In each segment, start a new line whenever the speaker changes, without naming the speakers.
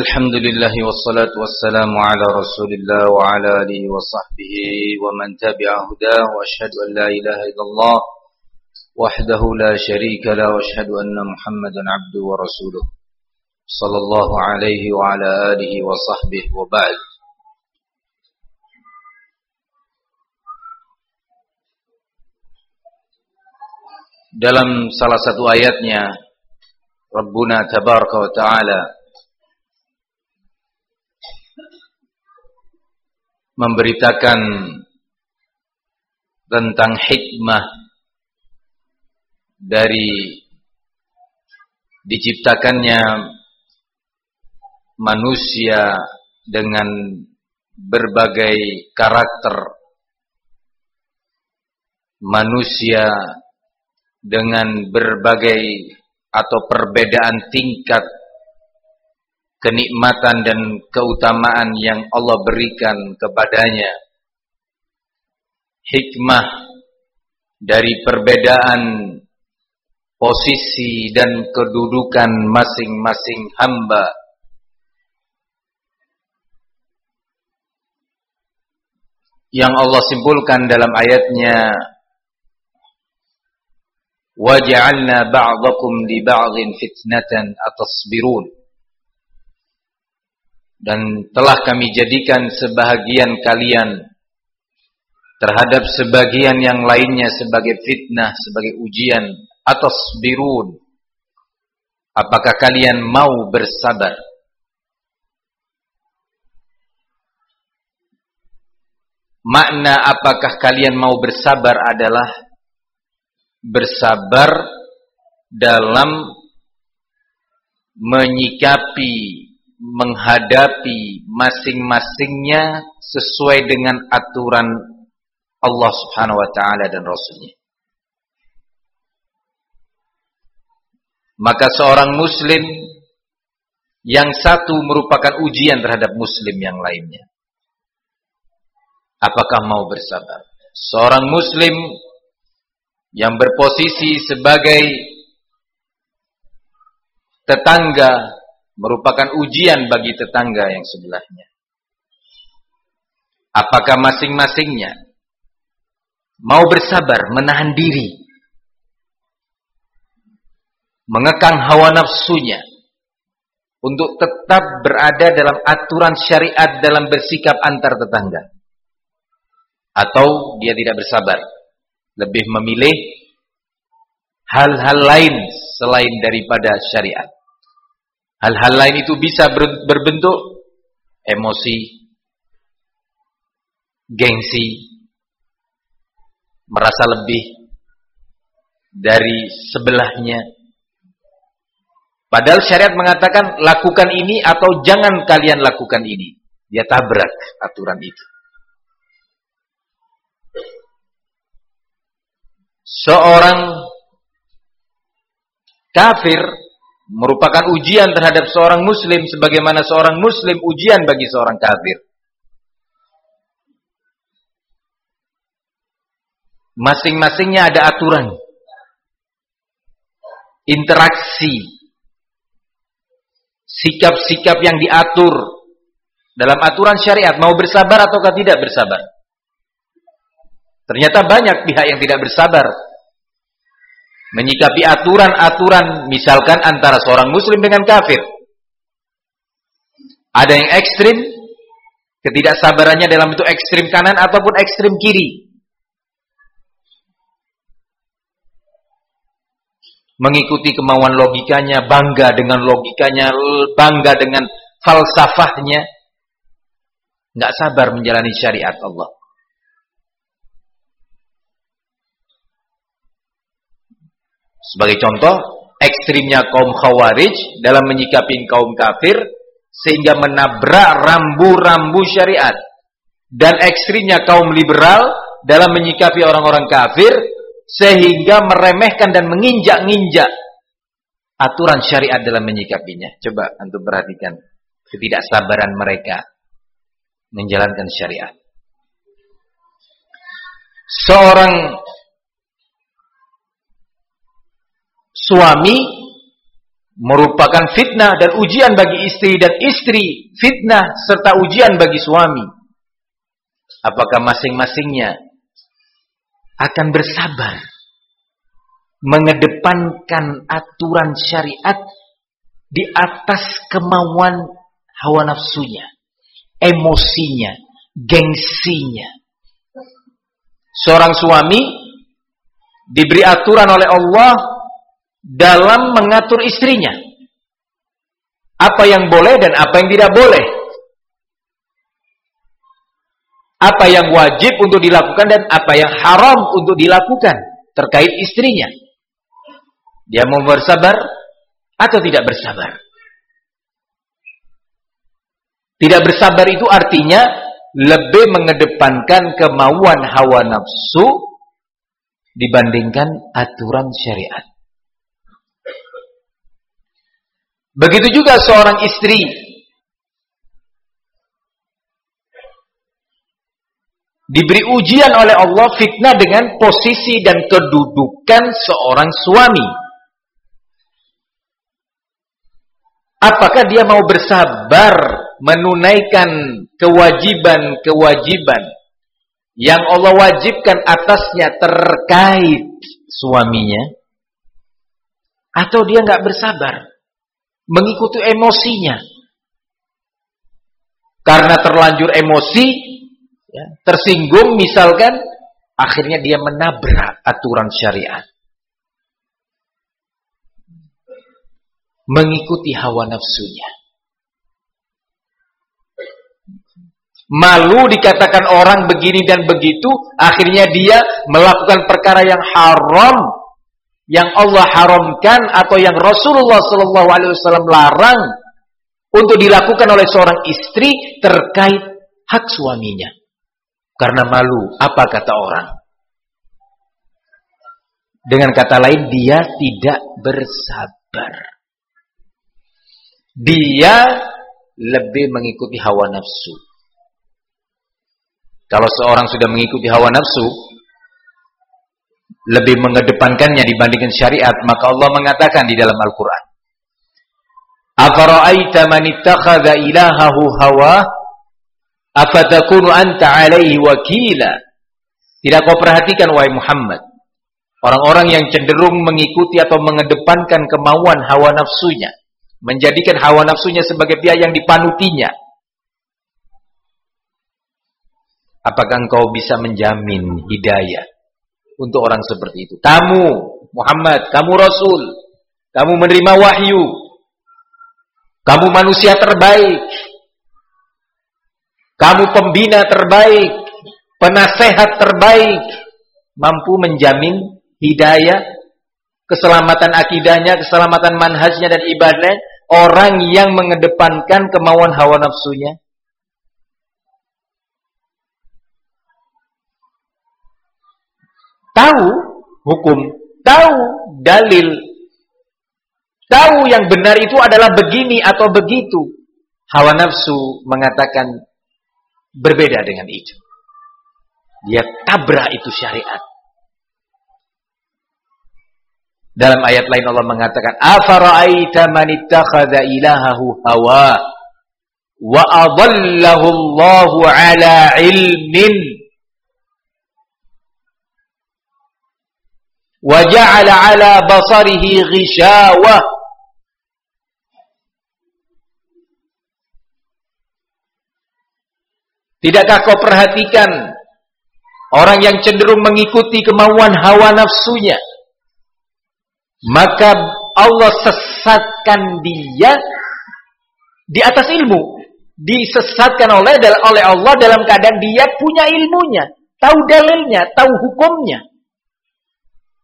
الحمد لله والصلاة والسلام على رسول الله وعلى آله وصحبه ومن تبع هداه وأشهد أن لا إله إلا الله وحده لا شريك له وأشهد أن محمدا عبده ورسوله صلى الله عليه وعلى آله وصحبه وبعد. Dalam salah satu ayatnya Rabbuna tabaraka wa ta'ala memberitakan tentang hikmah dari diciptakannya manusia dengan berbagai karakter. Manusia dengan berbagai atau perbedaan tingkat kenikmatan dan keutamaan yang Allah berikan kepadanya. Hikmah dari perbedaan posisi dan kedudukan masing-masing hamba. Yang Allah simpulkan dalam ayatnya وَجَعَلْنَا بَعْضَكُمْ لِبَعْضٍ فِتْنَةً أَتَصْبِرُونَ dan telah kami jadikan sebahagian kalian terhadap sebagian yang lainnya sebagai fitnah, sebagai ujian. Atasbirun. Apakah kalian mau bersabar? Makna apakah kalian mau bersabar adalah bersabar dalam menyikapi, menghadapi masing-masingnya sesuai dengan aturan Allah Subhanahu wa taala dan Rasulnya. Maka seorang muslim yang satu merupakan ujian terhadap muslim yang lainnya. Apakah mau bersabar? Seorang muslim yang berposisi sebagai tetangga merupakan ujian bagi tetangga yang sebelahnya. Apakah masing-masingnya mau bersabar, menahan diri, mengekang hawa nafsunya untuk tetap berada dalam aturan syariat dalam bersikap antar tetangga? Atau dia tidak bersabar? lebih memilih hal-hal lain selain daripada syariat. Hal-hal lain itu bisa berbentuk emosi, gengsi, merasa lebih dari sebelahnya. Padahal syariat mengatakan lakukan ini atau jangan kalian lakukan ini. Dia tabrak aturan itu. seorang kafir merupakan ujian terhadap seorang muslim sebagaimana seorang muslim ujian bagi seorang kafir. Masing-masingnya ada aturan. Interaksi. Sikap-sikap yang diatur dalam aturan syariat mau bersabar ataukah tidak bersabar. Ternyata banyak pihak yang tidak bersabar menyikapi aturan-aturan misalkan antara seorang muslim dengan kafir. Ada yang ekstrim, ketidaksabarannya dalam bentuk ekstrim kanan ataupun ekstrim kiri. Mengikuti kemauan logikanya, bangga dengan logikanya, bangga dengan falsafahnya. Nggak sabar menjalani syariat Allah. Sebagai contoh, ekstrimnya kaum khawarij dalam menyikapi kaum kafir sehingga menabrak rambu-rambu syariat. Dan ekstrimnya kaum liberal dalam menyikapi orang-orang kafir sehingga meremehkan dan menginjak-injak aturan syariat dalam menyikapinya. Coba untuk perhatikan ketidaksabaran mereka menjalankan syariat. Seorang suami merupakan fitnah dan ujian bagi istri dan istri fitnah serta ujian bagi suami. Apakah masing-masingnya akan bersabar mengedepankan aturan syariat di atas kemauan hawa nafsunya, emosinya, gengsinya. Seorang suami diberi aturan oleh Allah dalam mengatur istrinya. Apa yang boleh dan apa yang tidak boleh. Apa yang wajib untuk dilakukan dan apa yang haram untuk dilakukan terkait istrinya. Dia mau bersabar atau tidak bersabar. Tidak bersabar itu artinya lebih mengedepankan kemauan hawa nafsu dibandingkan aturan syariat. Begitu juga seorang istri diberi ujian oleh Allah fitnah dengan posisi dan kedudukan seorang suami. Apakah dia mau bersabar menunaikan kewajiban-kewajiban yang Allah wajibkan atasnya terkait suaminya? Atau dia nggak bersabar? Mengikuti emosinya. Karena terlanjur emosi, ya, tersinggung misalkan, akhirnya dia menabrak aturan syariat. Mengikuti hawa nafsunya. Malu dikatakan orang begini dan begitu, akhirnya dia melakukan perkara yang haram yang Allah haramkan atau yang Rasulullah Wasallam larang untuk dilakukan oleh seorang istri terkait hak suaminya. Karena malu apa kata orang? Dengan kata lain dia tidak bersabar. Dia lebih mengikuti hawa nafsu. Kalau seorang sudah mengikuti hawa nafsu lebih mengedepankannya dibandingkan syariat maka Allah mengatakan di dalam Al-Qur'an Afara'aita man ittakhadha ilahahu hawa? Afatakunu anta 'alaihi wakila? Tidak kau perhatikan wahai Muhammad orang-orang yang cenderung mengikuti atau mengedepankan kemauan hawa nafsunya menjadikan hawa nafsunya sebagai pihak yang dipanutinya. Apakah engkau bisa menjamin hidayah untuk orang seperti itu. Kamu Muhammad, kamu Rasul, kamu menerima wahyu, kamu manusia terbaik, kamu pembina terbaik, penasehat terbaik, mampu menjamin hidayah, keselamatan akidahnya, keselamatan manhajnya dan ibadahnya, orang yang mengedepankan kemauan hawa nafsunya. Tahu hukum, tahu dalil, tahu yang benar itu adalah begini atau begitu. Hawa nafsu mengatakan berbeda dengan itu. Dia tabrak itu syariat. Dalam ayat lain Allah mengatakan, "Afara'aita man ittakhadha ilahahu hawa wa adallahu Allahu ala ilmin?" wa ja'ala 'ala basarihi Tidakkah kau perhatikan orang yang cenderung mengikuti kemauan hawa nafsunya? Maka Allah sesatkan dia di atas ilmu. Disesatkan oleh oleh Allah dalam keadaan dia punya ilmunya tahu dalilnya tahu hukumnya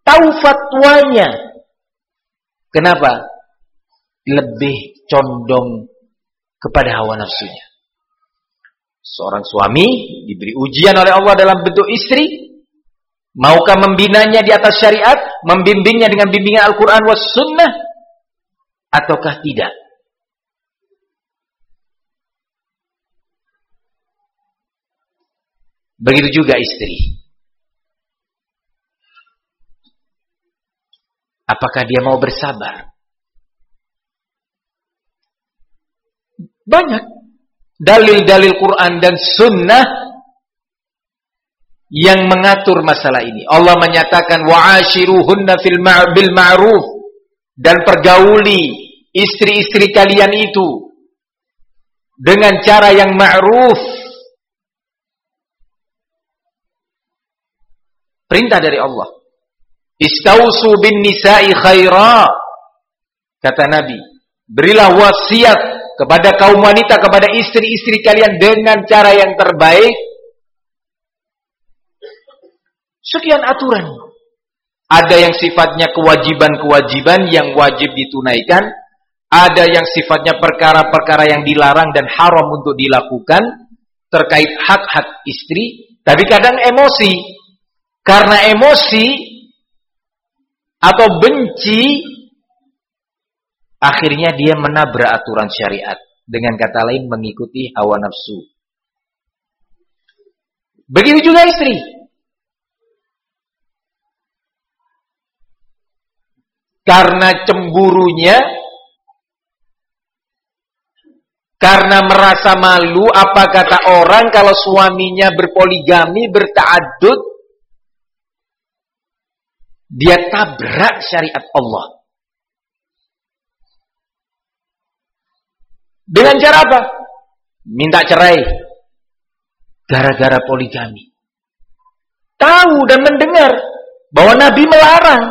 tahu fatwanya. Kenapa? Lebih condong kepada hawa nafsunya. Seorang suami diberi ujian oleh Allah dalam bentuk istri. Maukah membinanya di atas syariat? Membimbingnya dengan bimbingan Al-Quran was sunnah? Ataukah tidak? Begitu juga istri. Apakah dia mau bersabar? Banyak dalil-dalil Quran dan sunnah yang mengatur masalah ini. Allah menyatakan wa'ashiruhunna fil bil ma'ruf dan pergauli istri-istri kalian itu dengan cara yang ma'ruf. Perintah dari Allah. Istausu bin nisa'i khaira. Kata Nabi, berilah wasiat kepada kaum wanita, kepada istri-istri kalian dengan cara yang terbaik. Sekian aturan. Ada yang sifatnya kewajiban-kewajiban yang wajib ditunaikan. Ada yang sifatnya perkara-perkara yang dilarang dan haram untuk dilakukan. Terkait hak-hak istri. Tapi kadang emosi. Karena emosi atau benci. Akhirnya dia menabrak aturan syariat. Dengan kata lain mengikuti hawa nafsu. Begitu juga istri. karena cemburunya karena merasa malu apa kata orang kalau suaminya berpoligami bertaadud dia tabrak syariat Allah. Dengan cara apa? Minta cerai. Gara-gara poligami. Tahu dan mendengar bahwa Nabi melarang.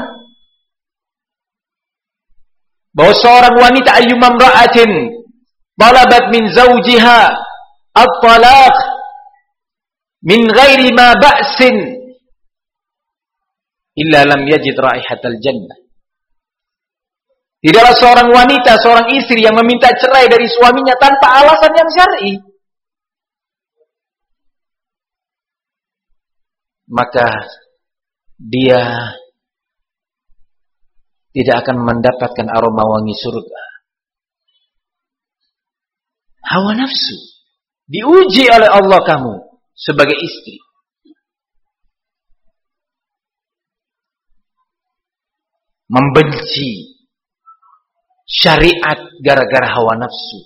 Bahwa seorang wanita ayyumam ra'atin talabat min zawjiha at-talaq min ghairi ma ba'sin illa lam yajid raihatal jannah Tidaklah seorang wanita, seorang istri yang meminta cerai dari suaminya tanpa alasan yang syar'i. Maka dia tidak akan mendapatkan aroma wangi surga. Hawa nafsu diuji oleh Allah kamu sebagai istri. Membenci syariat gara-gara hawa nafsu.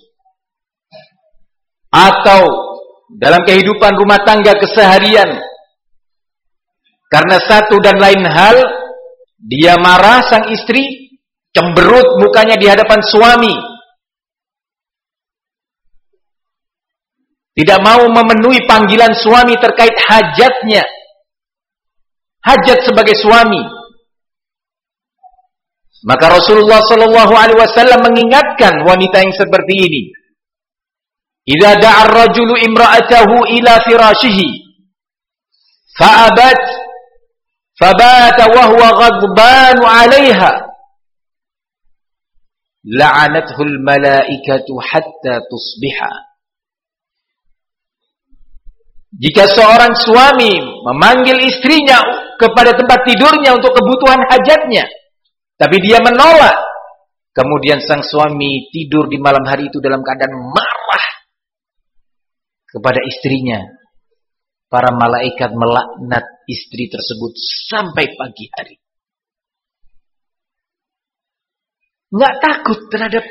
Atau dalam kehidupan rumah tangga keseharian karena satu dan lain hal dia marah sang istri, cemberut mukanya di hadapan suami. Tidak mau memenuhi panggilan suami terkait hajatnya. Hajat sebagai suami. Maka Rasulullah Shallallahu Alaihi Wasallam mengingatkan wanita yang seperti ini. Idza da'a ar-rajulu imra'atahu ila firashihi fa'abat fabata wa huwa alaiha. 'alayha la'anathu al-mala'ikatu hatta tusbiha Jika seorang suami memanggil istrinya kepada tempat tidurnya untuk kebutuhan hajatnya, tapi dia menolak, kemudian sang suami tidur di malam hari itu dalam keadaan marah kepada istrinya, para malaikat melaknat istri tersebut sampai pagi hari. Nggak takut terhadap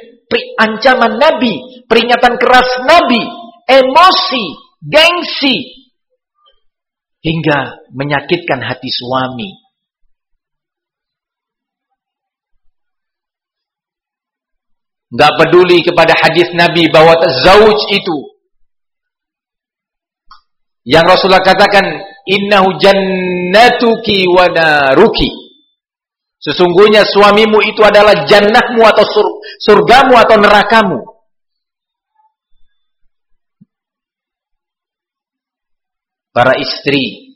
ancaman Nabi, peringatan keras Nabi, emosi, gengsi, hingga menyakitkan hati suami. Nggak peduli kepada hadis Nabi bahwa zauj itu yang Rasulullah katakan innahu jannatuki wa naruki. Sesungguhnya suamimu itu adalah jannahmu atau sur surgamu atau nerakamu. Para istri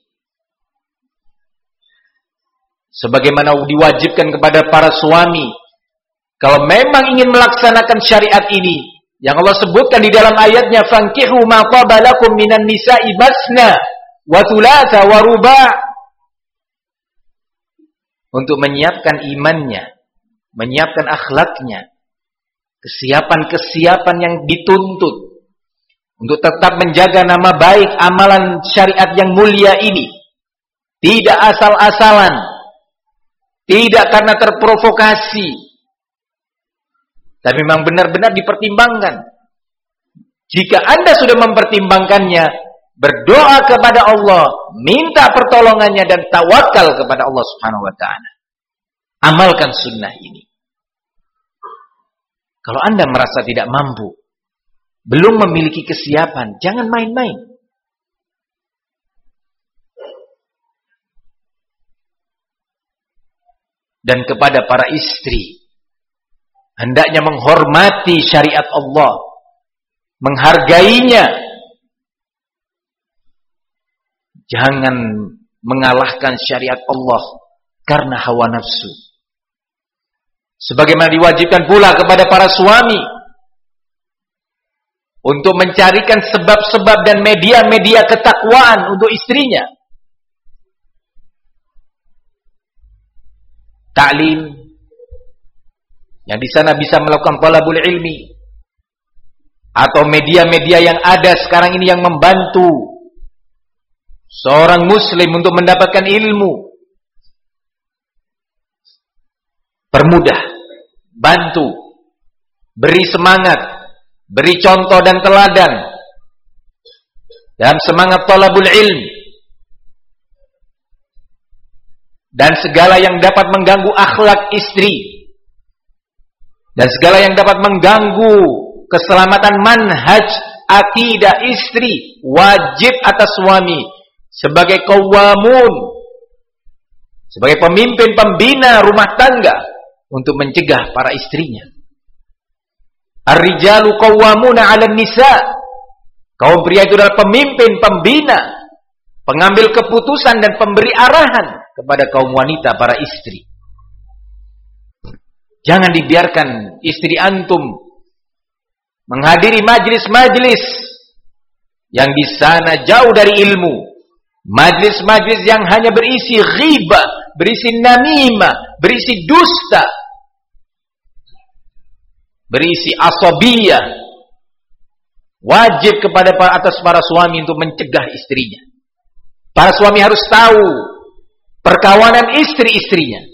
sebagaimana diwajibkan kepada para suami kalau memang ingin melaksanakan syariat ini yang Allah sebutkan di dalam ayatnya fankihu ma qabalakum minan nisa'i masna wa untuk menyiapkan imannya, menyiapkan akhlaknya, kesiapan-kesiapan yang dituntut untuk tetap menjaga nama baik amalan syariat yang mulia ini. Tidak asal-asalan, tidak karena terprovokasi, tapi memang benar-benar dipertimbangkan. Jika Anda sudah mempertimbangkannya, berdoa kepada Allah, minta pertolongannya dan tawakal kepada Allah Subhanahu wa taala. Amalkan sunnah ini. Kalau Anda merasa tidak mampu, belum memiliki kesiapan, jangan main-main. Dan kepada para istri, hendaknya menghormati syariat Allah, menghargainya. Jangan mengalahkan syariat Allah karena hawa nafsu. Sebagaimana diwajibkan pula kepada para suami untuk mencarikan sebab-sebab dan media-media ketakwaan untuk istrinya. Taklim yang di sana bisa melakukan talabul ilmi. Atau media-media yang ada sekarang ini yang membantu seorang muslim untuk mendapatkan ilmu. Permudah, bantu, beri semangat, beri contoh dan teladan dalam semangat talabul ilm dan segala yang dapat mengganggu akhlak istri dan segala yang dapat mengganggu keselamatan manhaj akidah istri wajib atas suami sebagai kawamun sebagai pemimpin pembina rumah tangga untuk mencegah para istrinya. Ar-rijalu qawwamuna 'alan nisa. Kaum pria itu adalah pemimpin, pembina, pengambil keputusan dan pemberi arahan kepada kaum wanita, para istri. Jangan dibiarkan istri antum menghadiri majlis-majlis yang di sana jauh dari ilmu. Majlis-majlis yang hanya berisi ghibah, berisi namimah, berisi dusta, berisi asobiyah. Wajib kepada atas para suami untuk mencegah istrinya. Para suami harus tahu perkawanan istri-istrinya.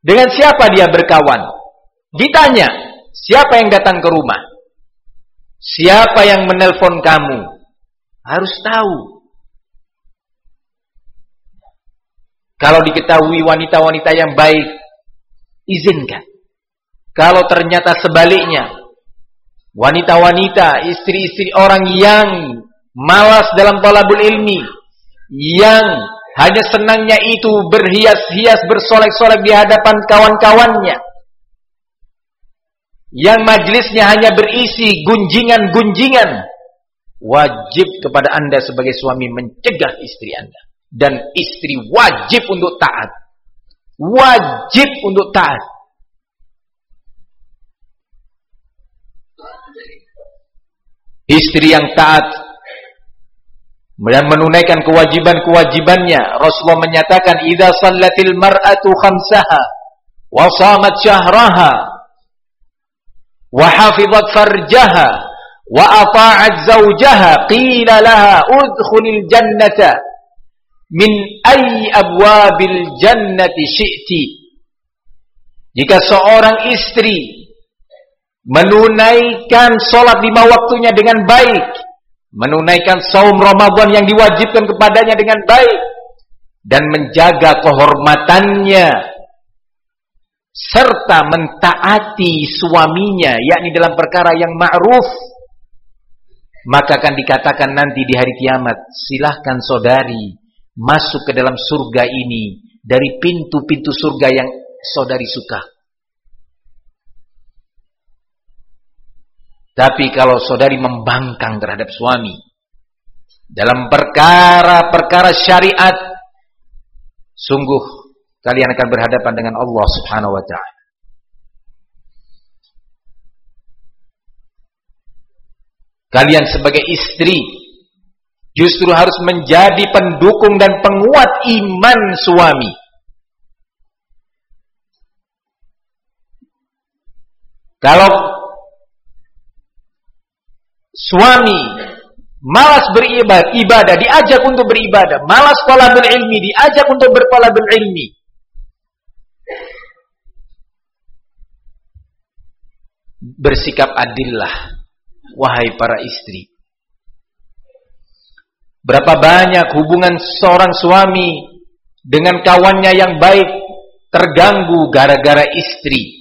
Dengan siapa dia berkawan? Ditanya, siapa yang datang ke rumah? Siapa yang menelpon kamu? Harus tahu. Kalau diketahui wanita-wanita yang baik, izinkan. Kalau ternyata sebaliknya, wanita-wanita, istri-istri orang yang malas dalam talabul ilmi, yang hanya senangnya itu berhias-hias, bersolek-solek di hadapan kawan-kawannya, yang majlisnya hanya berisi gunjingan-gunjingan, wajib kepada anda sebagai suami mencegah istri anda. Dan istri wajib untuk taat. Wajib untuk taat. Istri yang taat dan menunaikan kewajiban-kewajibannya. Rasulullah menyatakan, "Idza sallatil mar'atu khamsaha wa shamat syahraha wa hafizat farjaha wa ata'at zawjaha qila laha udkhulil jannata min ayyi abwabil jannati syi'ti." Jika seorang istri menunaikan sholat lima waktunya dengan baik, menunaikan saum Ramadan yang diwajibkan kepadanya dengan baik, dan menjaga kehormatannya, serta mentaati suaminya, yakni dalam perkara yang ma'ruf, maka akan dikatakan nanti di hari kiamat, silahkan saudari masuk ke dalam surga ini dari pintu-pintu surga yang saudari suka. Tapi kalau saudari membangkang terhadap suami dalam perkara-perkara syariat, sungguh kalian akan berhadapan dengan Allah Subhanahu wa taala. Kalian sebagai istri justru harus menjadi pendukung dan penguat iman suami. Kalau suami malas beribadah, ibadah diajak untuk beribadah, malas talabul ilmi diajak untuk bertalabul ilmi. Bersikap adillah. wahai para istri. Berapa banyak hubungan seorang suami dengan kawannya yang baik terganggu gara-gara istri.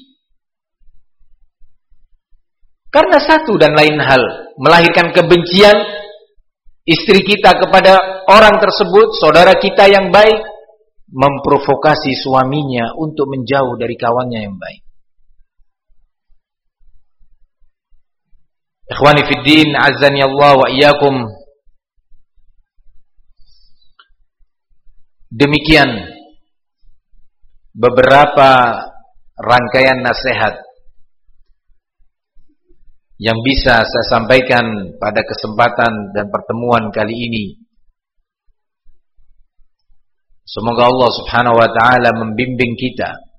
Karena satu dan lain hal melahirkan kebencian istri kita kepada orang tersebut, saudara kita yang baik memprovokasi suaminya untuk menjauh dari kawannya yang baik. Ikhwani fid din, azani Allah wa iyyakum. Demikian beberapa rangkaian nasihat yang bisa saya sampaikan pada kesempatan dan pertemuan kali ini. Semoga Allah Subhanahu wa taala membimbing kita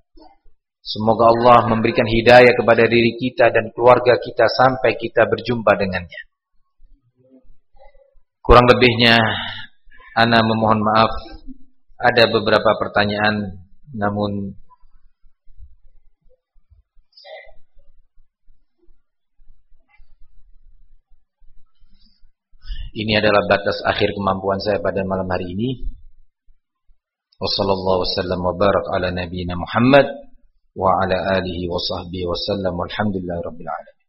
Semoga Allah memberikan hidayah kepada diri kita dan keluarga kita sampai kita berjumpa dengannya. Kurang lebihnya, Ana memohon maaf. Ada beberapa pertanyaan, namun ini adalah batas akhir kemampuan saya pada malam hari ini. Wassalamualaikum warahmatullahi wabarakatuh. wa ala alihi wa sahbihi wa sallam walhamdulillahi rabbil alamin